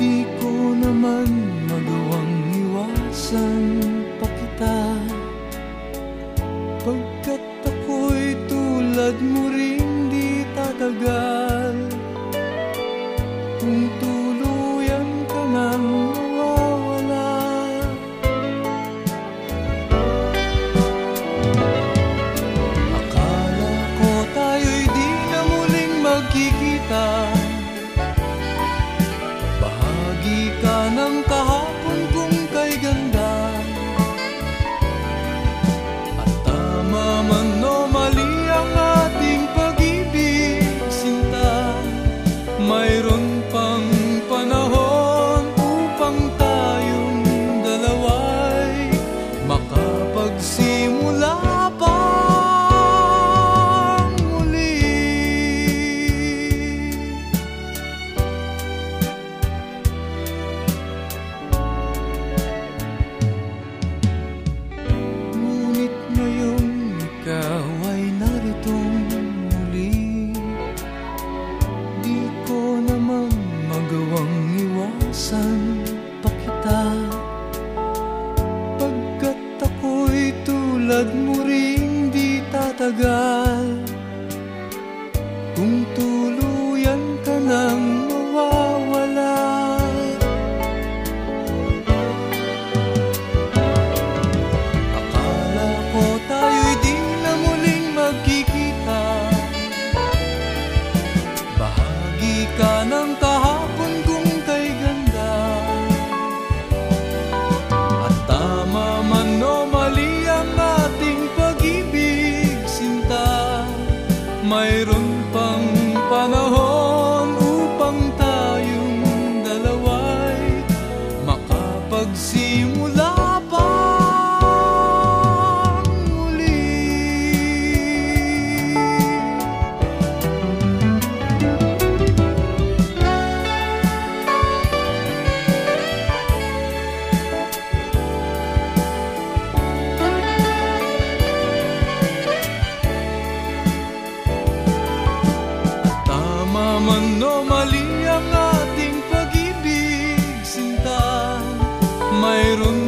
Di ko naman magawang iwasan pa kita. Pagkat ako'y tulad mo rin di tatagal. Bahagi ka ng di tatagal Kung tuluyan mayroon pang panahon upang tayong dalaway makapagsimula. Pamano mali ang ating pag-ibig, sinta. Mayroon